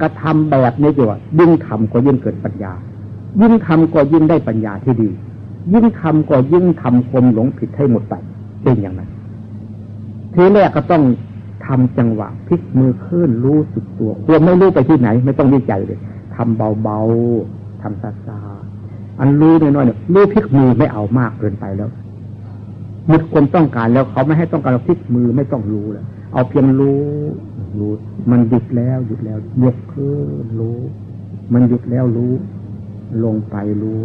กระทำแบบนี้จีว่ยิ่งทำก็ยิ่งเกิดปัญญา ยิ่งทำก็ยิ่งได้ปัญญาที่ดี ยิ่งทำก็ยิ่งทำความหลงผิดให้หมดไปเป็นอย่างนั้น ทีแรกก็ต้องทำจังหวะพลิกมือขึ้นรู้สึกตัวควรไม่รู้ไปที่ไหน ไม่ต้องวิจัยเลยทำเบาๆทำซาๆอันรู้น้อยๆเนี่ยรู้พลิกมือไม่เอามากเกินไปแล้วมุดคนต้องการแล้วเขาไม่ให้ต้องการเราพลิกมือไม่ต้องรู้แล้วเอาเพียงรู้ รู้ มันหยุดแล้วหยุดแล้วยกขึ้นรู้ มันหยุดแล้วรู้ ลงไปรู้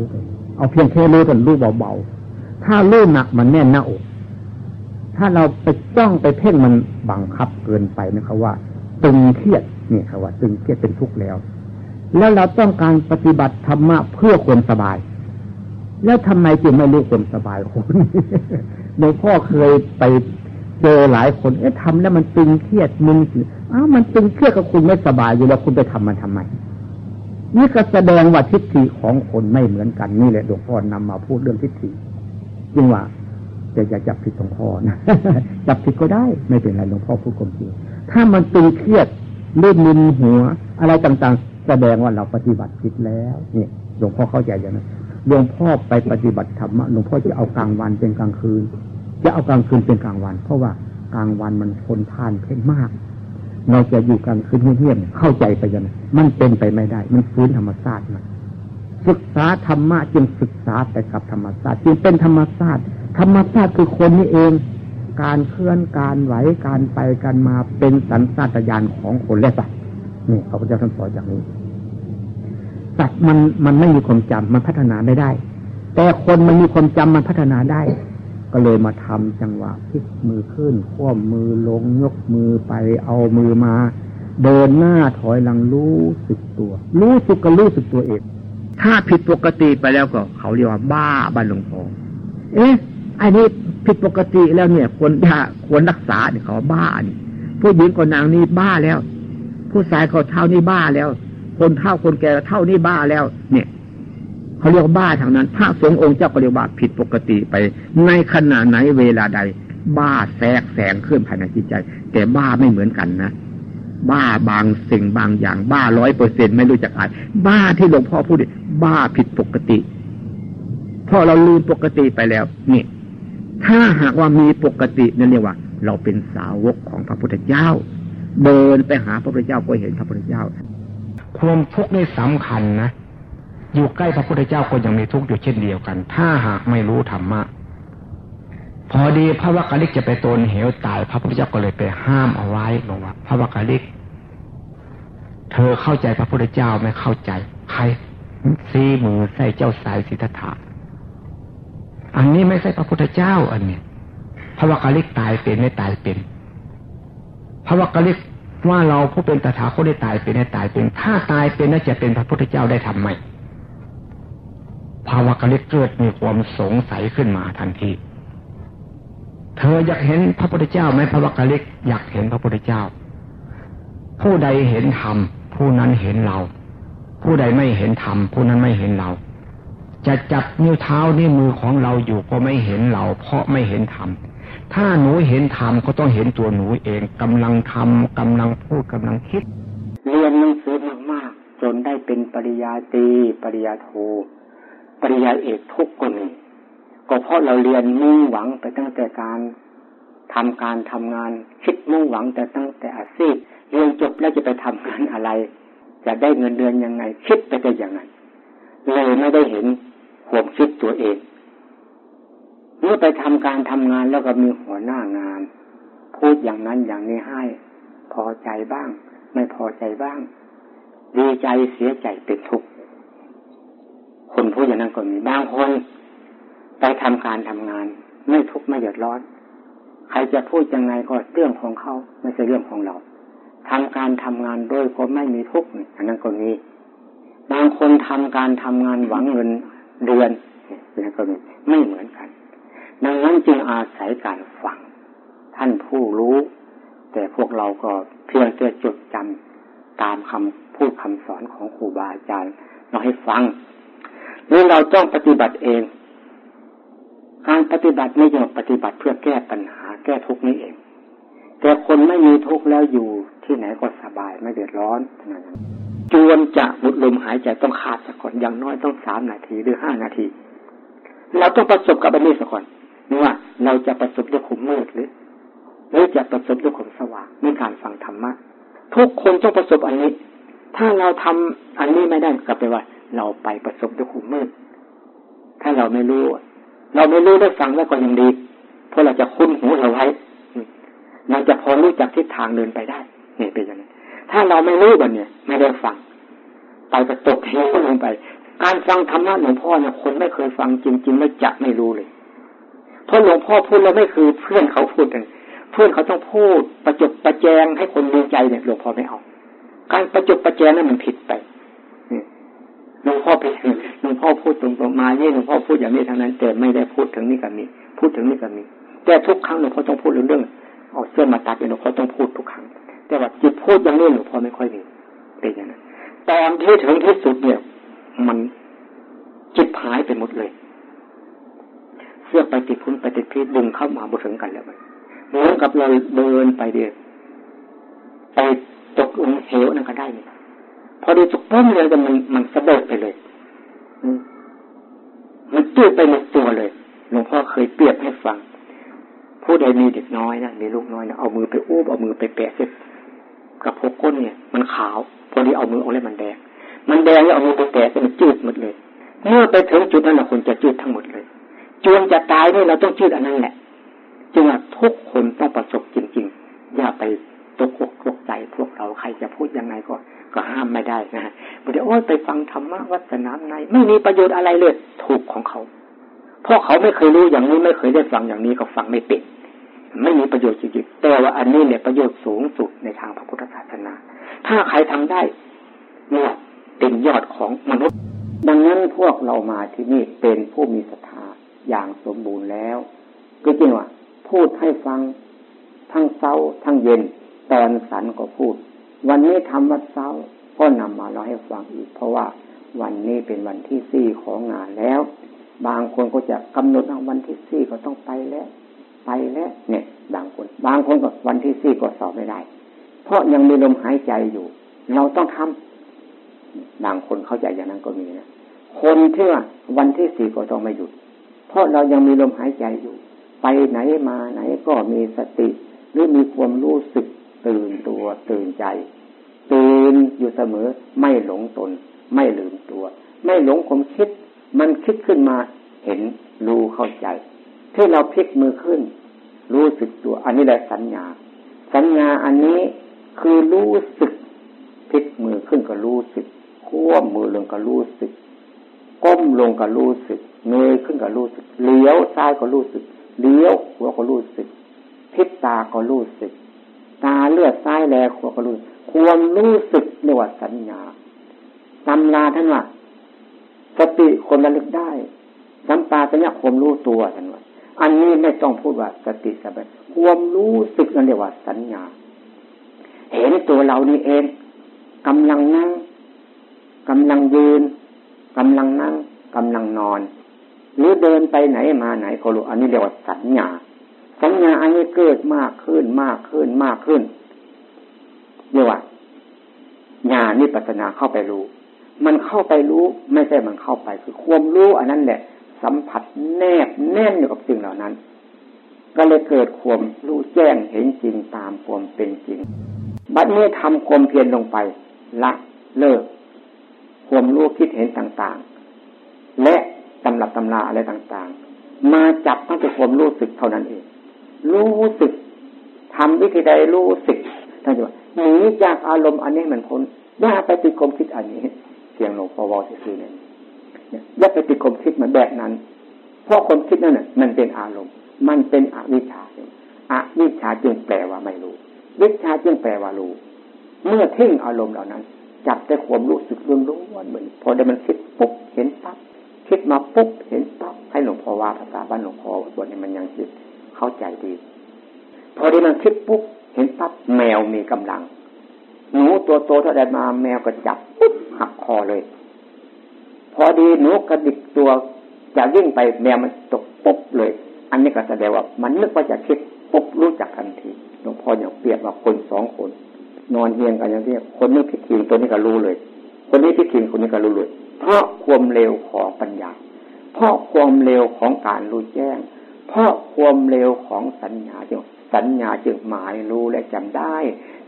เอาเพียงแค่รู้กันรู้เบาๆ ถ้ารู้หนักมันแน่นหน้าอก ถ้าเราไปจ้องไปเพ่งมันบังคับเกินไปนะครับว่า ตึงเครียดนี่ครับว่า ตึงเครียดเป็นทุกข์แล้ว แล้วเราต้องการปฏิบัติธรรมะเพื่อความสบาย แล้วทำไมจึงไม่รู้ความสบายคนหลวงพ่อเคยไป เจอหลายคน เอ๊ะทำแล้วมันตึงเครียดมึนอ้าวมันตึงเครียดกับคุณไม่สบายอยู่แล้วคุณไปทำมันทำไม นี่ก็แสดงว่าทิฏฐิของคนไม่เหมือนกันนี่แหละหลวงพ่อนำมาพูดเรื่องทิฏฐิจริงว่าจะอย่าจับผิดหลวงพ่อนะจับผิดก็ได้ ไม่เป็นไรหลวงพ่อพูดความจริงถ้ามันตึงเครียดเลื่อนมึนหัว อะไรต่างๆ แสดงว่าเราปฏิบัติผิดแล้วนี่หลวงพ่อเข้าใจอย่างนั้นหลวงพ่อไปปฏิบัติธรรมหลวงพ่อจะเอากลางวันเป็นกลางคืน จะเอากลางคืนเป็นกลางวัน เพราะว่ากลางวันมันคนทานเพ่งมาก เราจะอยู่กลางคืนเงียบๆเข้าใจไปยังมันเป็นไปไม่ได้ มันฟื้นธรรมชาติมาศึกษาธรรมะจึงศึกษาแต่กับธรรมชาติจึงเป็นธรรมชาติธรรมชาติคือคนนี่เอง การเคลื่อนการไหวการไปการมาเป็นสัญชาตญาณของคนและสัตว์นี่พระพุทธเจ้าท่านสอนอย่างนี้สัตว์มันมันไม่มีความจำมันพัฒนาไม่ได้ แต่คนมันมีความจำมันพัฒนาได้ ก็เลยมาทำจังหวะพลิกมือขึ้นคว่ำมือลงยกมือไปเอามือมา เดินหน้าถอยหลังรู้สึกตัว รู้สึกก็รู้สึกตัวเอง ถ้าผิดปกติไปแล้วก็ เขาเรียกว่าบ้าบ้านหลวงพ่อเอ๊ะอันนี้ผิดปกติแล้วเนี่ยควรยาควรรักษาเนี่ยเขาบ้านี่ผู้หญิงคนนางนี่บ้าแล้ว ผู้ชายเขาเท่านี่บ้าแล้ว คนเท่าคนแก่เท่านี่บ้าแล้ว เนี่ย เขาเรียกบ้าทางนั้น พระสงฆ์องค์เจ้าก็เรียกว่าผิดปกติไป ในขณะไหนเวลาใด บ้าแทรกแสงขึ้นภายในจิตใจ แต่บ้าไม่เหมือนกันนะบ้าบางสิ่งบางอย่าง บ้าร้อยเปอร์เซ็นไม่รู้จักอะไรบ้าที่หลวงพ่อพูดบ้าผิดปกติพอเราลืมปกติไปแล้วนี่ถ้าหากว่ามีปกตินั่นเรียกว่า เราเป็นสาวกของพระพุทธเจ้า เดินไปหาพระพุทธเจ้าก็เห็นพระพุทธเจ้า ความทุกข์นี่สำคัญนะ อยู่ใกล้พระพุทธเจ้าก็ยังมีทุกข์อยู่เช่นเดียวกัน ถ้าหากไม่รู้ธรรมะ พอดีพระวักกลิกจะไปตนเหวตาย พระพุทธเจ้าก็เลยไปห้ามเอาไว้บอกว่า พระวักกลิก เธอเข้าใจพระพุทธเจ้าไม่เข้าใจ ใครซีมือใส่เจ้าสายสิทธะอันนี้ไม่ใช่พระพุทธเจ้า อันเนี้ยพระวักลิกตายเป็นไม่ตายเป็น พระวักลิกว่าเราผู้เป็นตถาคตได้ตายเป็นได้ตายเป็น ถ้าตายเป็นน่าจะเป็นพระพุทธเจ้าได้ทำไหม พระวักลิกเกิดมีความสงสัยขึ้นมาทันที เธออยากเห็นพระพุทธเจ้าไหมพระวักลิกอยากเห็นพระพุทธเจ้า ผู้ใดเห็นธรรมผู้นั้นเห็นเรา ผู้ใดไม่เห็นธรรมผู้นั้นไม่เห็นเรา จะจับนิ้วเท้านิ้วมือของเราอยู่ก็ไม่เห็นเรา เพราะไม่เห็นธรรมถ้าหนูเห็นธรรมก็ต้องเห็นตัวหนูเองกำลังทำกำลังพูดกำลังคิด เรียนหนังสือมากๆจนได้เป็นปริญาตรีปริญาโท ริญญาเอกทุกคนก็เพราะเราเรียนมุ่งหวังไปตั้งแต่การทำการทำงานคิดมุ่งหวังแต่ตั้งแต่อาชีพเรียนจบแล้วจะไปทำงานอะไร จะได้เงินเดือนยังไง คิดไปแต่อย่างนั้นเลยไม่ได้เห็นควมคิดตัวเองเมื่อไปทำการทำงานแล้วก็มีหัวหน้างาน พูดอย่างนั้นอย่างนี้ให้ พอใจบ้าง ไม่พอใจบ้าง ดีใจเสียใจเป็นทุกข์ คนพูดอย่างนั้นก็มีบางคนไปทำการทำงาน ไม่ทุกข์ไม่เดือดร้อน ใครจะพูดยังไงก็เรื่องของเขาไม่ใช่เรื่องของเราทำการทำงานโดยก็ไม่มีทุกข์อันนั้นก็มีบางคนทำการทำงานหวังเงินเดือนเนี่ยก็มีไม่เหมือนกัน ดังนั้นจึงอาศัยการฟังท่านผู้รู้ แต่พวกเราก็เพียงแต่จดจำตามคำพูดคำสอนของครูบาอาจารย์เราให้ฟัง นี่เราต้องปฏิบัติเอง การปฏิบัติไม่ใช่ปฏิบัติเพื่อแก้ปัญหา แก้ทุกข์นี้เอง แต่คนไม่มีทุกข์แล้วอยู่ที่ไหนก็สบายไม่เดือดร้อนจวนจะหมดลมหายใจต้องขาดสักคนอย่างน้อยต้องสามนาทีหรือห้านาที เราต้องประสบกับอันนี้สักคนนี่ว่าเราจะประสบด้วยขุมมืดหรือหรือจะประสบด้วยขุมสว่างในการฟังธรรมะทุกคนต้องประสบอันนี้ ถ้าเราทำอันนี้ไม่ได้กลับไปว่า เราไปประสบด้วยขุมมืด ถ้าเราไม่รู้ เราไม่รู้ได้ฟังแล้วก็ยังดี เพราะเราจะคุ้นหูเราไว้เราจะพอรู้จักทิศทางเดินไปได้เนี่ยเป็นอย่างนี้ถ้าเราไม่รู้แบบเนี้ยไม่ได้ฟัง ไปกระตกเหวลงไป การฟังธรรมะหลวงพ่อเนี่ยคนไม่เคยฟังจริงๆไม่จะไม่รู้เลยเพราะหลวงพ่อพูดแล้วไม่คือเพื่อนเขาพูดกันเพื่อนเขาต้องพูดประจบประแจงให้คนดูใจเนี่ยหลวงพ่อไม่เอาการประจบประแจงนั้นมันผิดไป หลวงพ่อไปหลวงพ่อพูดตรงๆมาเนี่ยหลวงพ่อพูดอย่างนี้ทางนั้น แต่ไม่ได้พูดถึงนี่กับมีพูดถึงนี่กับมีแต่ทุกครั้งหลวงพ่อต้องพูดเรื่องเอาเสื้อมาตัดหลวงพ่อต้องพูดทุกครั้ง แต่ว่าจิตพูดอย่างนี้หลวงพ่อไม่ค่อยมีเป็นอย่างนั้นตอนที่ถึงที่สุดเนี่ย มันจิตหายไปหมดเลย เสื้อไปติดพุ้นไปติดพีดึงเข้ามาบุถึงกันแล้วมันเหมือนกับเราเดินไปเดียวไปตกลงเหวนั่นก็ได้เนี่ย ดีจุกป้อมเลยแต่มันมันสะเบิดไปเลยมันตื้อไปหมดตัวเลยหลวงพ่อเคยเปรียบให้ฟัง ผู้ใดมีเด็กน้อยนะมีลูกน้อยนะเอามือไปอู้เอามือไปแปะเสร็จกับพกก้นเนี่ย มันขาวพอดีเอามือเอาเลยมันแดงมันแดงแล้วเอามือไปแปะมันจืดหมดเลย เมื่อไปถึงจุดนั้นนะคนจะจืดทั้งหมดเลยจวนจะตายนี่เราต้องจืดอันนั้นแหละจึงว่าทุกคนต้องประสบจริง ๆ อย่าไปตกอกตกใจพวกเราใครจะพูดยังไงก็ ก็ห้ามไม่ได้นะฮะเดี๋ยวโอ้ยไปฟังธรรมะวัดสนามในไม่มีประโยชน์อะไรเลย ถูกของเขา เพราะเขาไม่เคยรู้อย่างนี้ไม่เคยได้ฟังอย่างนี้เขาฟังไม่เป็นไม่มีประโยชน์จริงๆแต่ว่าอันนี้เนี่ยประโยชน์สูงสุดในทางพระพุทธศาสนา ถ้าใครทำได้เนี่ยเป็นยอดของมนุษย์ ดังนั้นพวกเรามาที่นี่เป็นผู้มีศรัทธาอย่างสมบูรณ์แล้ว ก็จริงว่า พูดให้ฟังทั้งเช้าทั้งเย็น ตอนสันก็พูด วันนี้ทำวัดเช้าก็นำมาเล่าให้ฟังอีก เพราะว่าวันนี้เป็นวันที่สี่ของงานแล้ว บางคนก็จะกำหนดวันที่สี่ก็ต้องไปแล้ว ไปแล้ว เนี่ย บางคน บางคนก็วันที่สี่ก็สอบไม่ได้ เพราะยังมีลมหายใจอยู่ เราต้องทำบางคนเข้าใจอย่างนั้นก็มีนะคนที่ว่าวันที่สี่ก็ต้องไม่หยุด เพราะเรายังมีลมหายใจอยู่ ไปไหนมาไหนก็มีสติ หรือมีความรู้สึก ตื่นตัวตื่นใจ ตื่นอยู่เสมอ ไม่หลงตน ไม่ลืมตัว ไม่หลงความคิด มันคิดขึ้นมาเห็นรู้เข้าใจ ที่เราพลิกมือขึ้น รู้สึกตัว อันนี้แหละสัญญา สัญญาอันนี้คือรู้สึกพลิกมือขึ้นก็รู้สึกขั้วมือลงก็รู้สึก ก้มลงก็รู้สึกเงยขึ้นก็รู้สึกเลี้ยวซ้ายก็รู้สึกเลี้ยวหัวก็รู้สึกพิษตาก็รู้สึก ตาเลือดซ้ายแลหัวก็รู้ความรู้สึกเรียกว่าสัญญาตำราท่านว่าสติคนระลึกได้สัมปาสัญญาความรู้ตัวท่านว่าอันนี้ไม่ต้องพูดว่าสติสัมปชัญญะความรู้สึกนั่นเรียกว่าสัญญา เห็นตัวเรานี่เองกำลังนั่งกำลังยืนกำลังนั่งกำลังนอน หรือเดินไปไหนมาไหนก็รู้อันนี้เรียกว่าสัญญา สัญญาอันนี้เกิดมากขึ้นมากขึ้นมากขึ้นเรียกว่าญาณนิปัสนาเข้าไปรู้ มันเข้าไปรู้ไม่ใช่มันเข้าไป คือความรู้อันนั้นแหละ สัมผัสแนบแน่นอยู่กับสิ่งเหล่านั้น ก็เลยเกิดความรู้แจ้งเห็นจริงตามความเป็นจริง บัดนี้ทำความเพียรลงไป ละเลิก ความรู้คิดเห็นต่างๆ และตำรับตำราอะไรต่างๆ มาจับตั้งแต่ความรู้สึกเท่านั้นเอง รู้สึกทำวิธีใดรู้สึกท่านจะหนีจากอารมณ์อันนี้มันพ้นอย่าไปติดความคิดอันนี้ เสียงหลวงพ่อวอซื่อเนี่ยอย่าไปติดความคิดเหมือนแบบนั้น เพราะความคิดนั่นน่ะมันเป็นอารมณ์ มันเป็นอวิชชาอวิชชาจึงแปลว่าไม่รู้ วิชาจึงแปลว่ารู้ เมื่อทิ้งอารมณ์เหล่านั้น จับแต่ความรู้สึกล้วนๆเหมือนพอได้มันคิดปุ๊บเห็นปั๊บคิดมาปุ๊บเห็นปั๊บให้หลวงพ่อว่าภาษาบ้านหลวงพ่อบทนี้มันยังคิด เข้าใจดี พอได้มันคิดปุ๊บเห็นปั๊บแมวมีกำลัง หนูตัวโตเท่าใดมาแมวก็จับปุ๊บหักคอเลย พอดีหนูกระดิกตัวจะวิ่งไปแมวมันตกปุ๊บเลย อันนี้ก็แสดงว่ามันนึกว่าจะคิดปุ๊บรู้จักทันทีหลวงพ่ออย่างเปรียบว่าคนสองคน นอนเฮียงกันอย่างที่คนนี้พิถีตัวนี้ก็รู้เลย คนนี้พิถีคนนี้ก็รู้เลย เพราะความเร็วของปัญญา เพราะความเร็วของการรู้แจ้ง เพราะความเร็วของสัญญาจึงสัญญาจึงหมายรู้และจำได้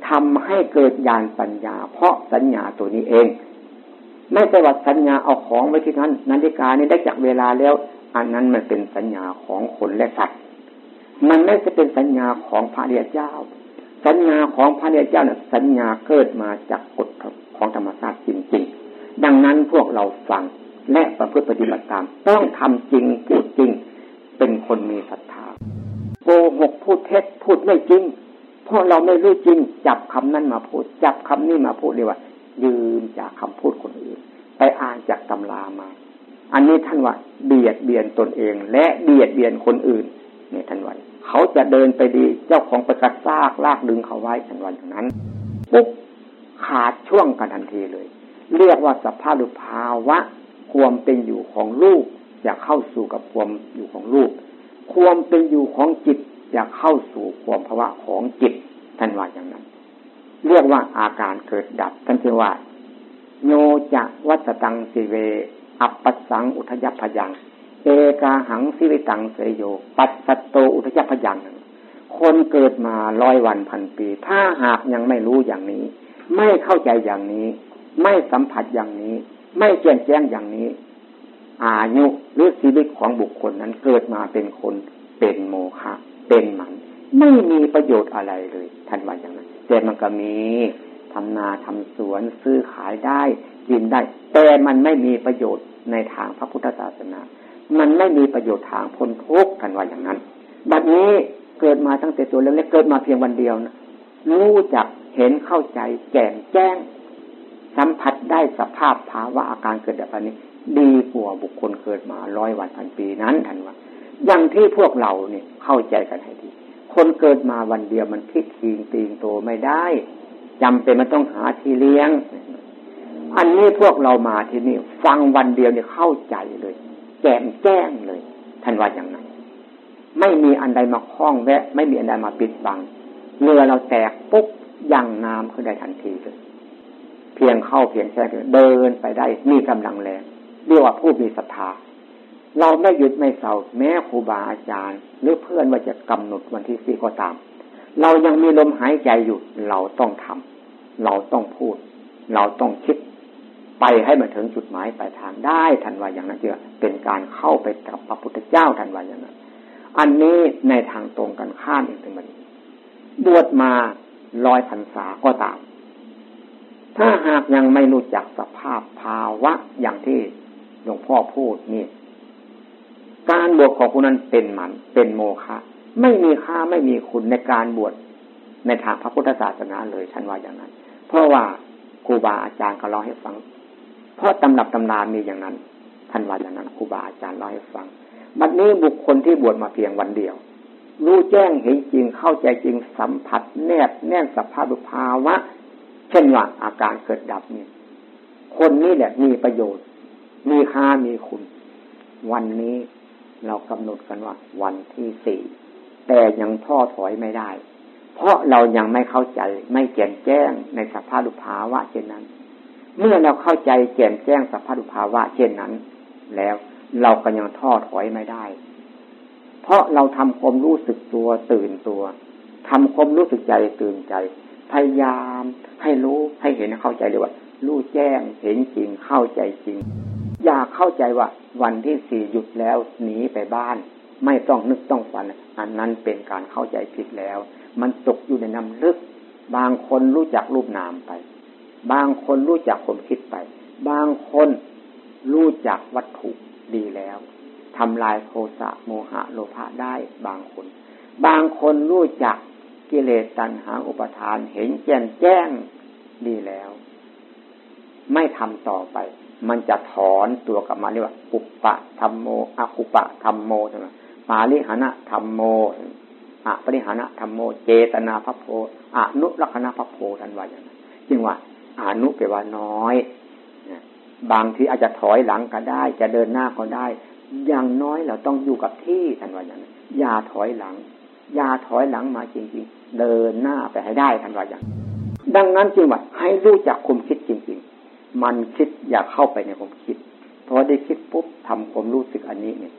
ทำให้เกิดญาณปัญญา เพราะสัญญาตัวนี้เอง ไม่ใช่ว่าสัญญาเอาของไว้ที่นั้นนาฬิกานี้ได้จากเวลาแล้ว อันนั้นมันเป็นสัญญาของคนและสัตว์มันไม่ใช่เป็นสัญญาของพระเดียเจ้า สัญญาของพระเดียเจ้าเนี่ยสัญญาเกิดมาจากกฎของธรรมชาติจริงๆ ดังนั้นพวกเราฟังและประพฤติปฏิบัติตาม ต้องทำจริงพูดจริง เป็นคนมีศรัทธาโกหกพูดเท็จพูดไม่จริงเพราะเราไม่รู้จริง จับคำนั้นมาพูด จับคำนี้มาพูดเรียว่า ยืมจากคำพูดคนอื่น ไปอ่านจากตำรามา อันนี้ท่านว่า เบียดเบียนตนเอง และเบียดเบียนคนอื่นเนี่ยท่านว่าเขาจะเดินไปดีเจ้าของประกาศซากลากดึงเขาไว้ทันวันอย่างนั้นปุ๊บขาดช่วงกันทันทีเลย เรียกว่าสภาพหรือภาวะความเป็นอยู่ของลูก จะเข้าสู่กับความอยู่ของลูกความเป็นอยู่ของจิตจะเข้าสู่ความภาวะของจิตท่านว่าอย่างนั้น เรียกว่าอาการเกิดดับท่านเรว่า โยจะวัตตังสิเว อัปปสังอุทยพยังเอกาหังสิวิตังเสยโย ปัสสโตอุทยพยันคนเกิดมาร้อยวันพันปี ถ้าหากยังไม่รู้อย่างนี้ ไม่เข้าใจอย่างนี้ ไม่สัมผัสอย่างนี้ ไม่แจ้งแจ้งอย่างนี้ อายุหรือชีวิตของบุคคลนั้นเกิดมาเป็นคนเป็นโมฆะเป็นหมัน ไม่มีประโยชน์อะไรเลยท่านว่าอย่างนั้นแต่มันก็มีทำนาทำสวนซื้อขายได้กินได้ แต่มันไม่มีประโยชน์ในทางพระพุทธศาสนา มันไม่มีประโยชน์ทางพ้นทุกข์กันว่าอย่างนั้น บัดนี้เกิดมาตั้งแต่ตัวเล็กๆเกิดมาเพียงวันเดียวนะรู้จักเห็นเข้าใจแจ่มแจ้ง สัมผัสได้สภาพภาวะอาการเกิดแบบนี้ ดีกว่าบุคคลเกิดมาร้อยวันพันปีนั้นทันว่าอย่างที่พวกเราเนี่ยเข้าใจกันให้ดี คนเกิดมาวันเดียวมันพิกทีงตีงโตไม่ได้จำเป็นมันต้องหาที่เลี้ยง อันนี้พวกเรามาที่นี่ ฟังวันเดียวเนี่ยเข้าใจเลย แจ่มแจ้งเลยท่านว่าอย่างนั้นไม่มีอันใดมาคล้องแวะ ไม่มีอันใดมาปิดบังเรือเราแตกปุ๊บยังน้ำขึ้นได้ทันทีเลยเพียงเข้าเพียงแค่เดินไปได้มีกำลังแรง เรียกว่าผู้มีศรัทธา เราไม่หยุดไม่เศร้าแม้ครูบาอาจารย์ หรือเพื่อนว่าจะกำหนดวันที่สี่ก็ตาม เรายังมีลมหายใจอยู่ เราต้องทำเราต้องพูด เราต้องคิด ไปให้มาถึงจุดหมายปลายทางได้ทันว่าอย่างนั้นเจอเป็นการเข้าไปกับพระพุทธเจ้าทันว่าอย่างนั้น อันนี้ในทางตรงกันข้ามอีกถึงมันบวชมาลอยพรรษาก็ตาม ถ้าหากยังไม่รู้จักสภาพภาวะอย่างที่ หลวงพ่อพูดนี่ การบวชของคุณนั้นเป็นมัน เป็นโมฆะไม่มีค่าไม่มีคุณในการบวชในทางพระพุทธศาสนาเลยฉันว่าอย่างนั้น เพราะว่าครูบาอาจารย์เขาเล่าให้ฟัง เพราะตำรับตำนามีอย่างนั้นท่านว่าอย่างนั้นครูบาอาจารย์เล่าให้ฟังบัดนี้บุคคลที่บวชมาเพียงวันเดียว รู้แจ้งเห็นจริงเข้าใจจริงสัมผัส แนบแน่นสภาพภาวะ เช่นว่าอาการเกิดดับนี่คนนี้แหละมีประโยชน์ มีค่ามีคุณ วันนี้เรากำหนดกันว่า วันที่สี่แต่ยังท้อถอยไม่ได้ เพราะเรายังไม่เข้าใจไม่แจ่มแจ้งในสภาพภาวะเช่นนั้น เมื่อเราเข้าใจแจ่มแจ้งสภาพภาวะเช่นนั้น แล้วเราก็ยังทอดถอยไม่ได้ เพราะเราทำความรู้สึกตัวตื่นตัวทำความรู้สึกใจตื่นใจ พยายามให้รู้ให้เห็นเข้าใจเลยว่ารู้แจ้งเห็นจริงเข้าใจจริง เข้าใจว่าวันที่สี่หยุดแล้วหนีไปบ้าน ไม่ต้องนึกต้องฝัน อันนั้นเป็นการเข้าใจผิดแล้ว มันตกอยู่ในน้ำลึก บางคนรู้จักรูปนามไป บางคนรู้จักคนคิดไป บางคนรู้จักวัตถุดีแล้วทำลายโทสะโมหะโลภะได้บางคน บางคนรู้จักกิเลสตัณหาอุปทานเห็นแจ้งแจ้งดีแล้ว ไม่ทำต่อไป มันจะถอนตัวกลับมาเรียกว่า อุปะธรรมโมอกุปะธรรมโมใช่ไหมปาลิหณะธรรมโมอะปริหณะธรรมโม เจตนาพระโพอนุรักษณะพระโพทันว่าอย่างนั้นจึงว่าอนุแปลว่าน้อยบางทีอาจจะถอยหลังก็ได้ จะเดินหน้าก็ได้ อย่างน้อยเราต้องอยู่กับที่ท่านว่าอย่างนั้นอย่าถอยหลังยาถอยหลังมาจริงๆ เดินหน้าไปให้ได้ทันว่าอย่าง ดังนั้นจึงว่าให้รู้จักคุมคิดจริง ๆ มันคิดอย่าเข้าไปในความคิดพอได้คิดปุ๊บทำความรู้สึกอันนี้เนี่ย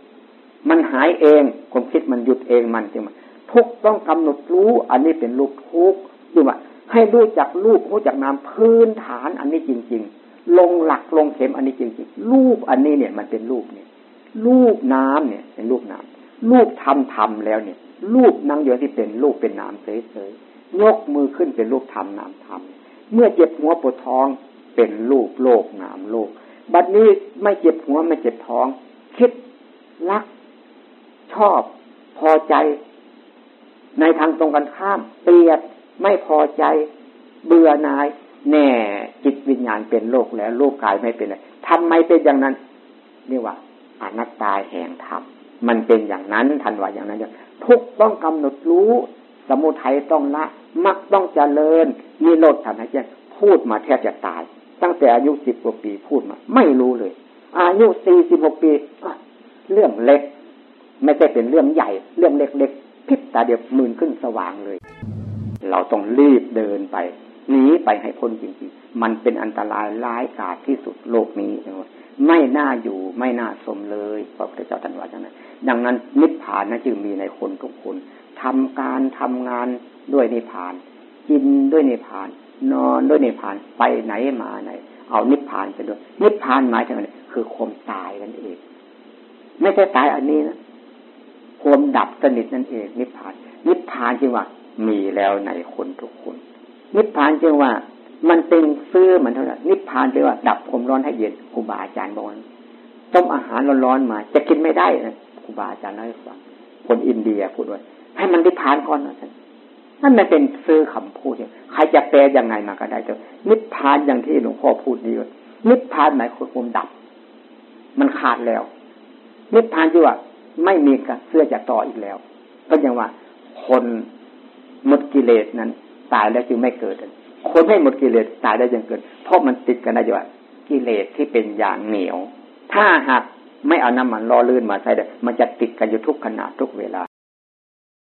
มันหายเองความคิดมันหยุดเองมันจึงว่าทุกต้องกำหนดรู้อันนี้เป็นรูปทุกจึงว่าให้รู้จักรูปรู้จักนามพื้นฐานอันนี้จริง ๆ ลงหลักลงเข็มอันนี้จริง ๆ รูปอันนี้เนี่ย มันเป็นรูปเนี่ย รูปน้ำเนี่ย เป็นรูปน้ำรูปทำทำแล้วเนี่ย รูปนั่งอยู่ที่เป็นรูปเป็นน้ำเฉยๆยกมือขึ้นเป็นรูปทำน้ำทำเมื่อเจ็บหัวปวดท้อง เป็นรูปโลกน้ำโลก บัดนี้ไม่เจ็บหัวไม่เจ็บท้อง คิดรัก ชอบพอใจ ในทางตรงกันข้ามเปลียดไม่พอใจ เบื่อหน่าย แน่จิตวิญญาณเป็นโลกแล้วโลกกายไม่เป็นเลยทำไมเป็นอย่างนั้นเรียกว่าอนัตตาแห่งธรรมมันเป็นอย่างนั้นทันว่าอย่างนั้นทุกต้องกำหนดรู้ สมุทัยต้องละมักต้องเจริญมีโลดทำให้แจ้งพูดมาแทบจะตาย ตั้งแต่อายุสิบกว่าปีพูดมา ไม่รู้เลย อายุสี่สิบหกปีเรื่องเล็ก ไม่ใช่เป็นเรื่องใหญ่ เรื่องเล็กๆพิบตาเดียวมืนขึ้นสว่างเลย เราต้องรีบเดินไปหนีไปให้พ้นจริงๆ มันเป็นอันตรายร้ายกาจที่สุดโลกนี้ไม่น่าอยู่ไม่น่าสมเลยพระพุทธเจ้าตรัสว่าอย่างนั้นดังนั้นนิพพานนั้นจึงมีในคนทุกคนทำการทำงานด้วยนิพพาน กินด้วยนิพพาน นอนด้วยนิพพานไปไหนมาไหน เอานิพพานไปด้วย นิพพานหมายถึงอะไรคือความตายนั่นเอง ไม่ใช่ตายอันนี้นะความดับสนิทนั่นเอง นิพพาน นิพพานจึงว่า มีแล้วในคนทุกคน นิพพานจึงว่า มันเป็นซื้อมันเท่าไหร่นิพพานแปลว่า ดับความร้อนให้เย็นครูบาอาจารย์บอกต้มอาหารร้อนๆมา จะกินไม่ได้นะครูบาอาจารย์เล่าให้ฟังคนอินเดียพูดว่าให้มันนิพพานก่อนนะท่าน นั่นมันเป็นซื้อคำพูดใครจะแปลยังไงมาก็ได้แต่นิพพานอย่างที่หลวงพ่อพูดดีว่านิพพานหมายความดับ มันขาดแล้ว นิพพานที่ว่า ไม่มีกระเสื้อจะต่ออีกแล้ว ก็ยังว่า คนหมดกิเลสนั้น ตายแล้วจึงไม่เกิด คนให้หมดกิเลสตายได้ยังเกินเพราะมันติดกันได้ว่ากิเลสที่เป็นอย่างเหนียว ถ้าหากไม่เอาน้ำมันรอลื่นมาใส่มันจะติดกันอยู่ทุกขณะทุกเวลา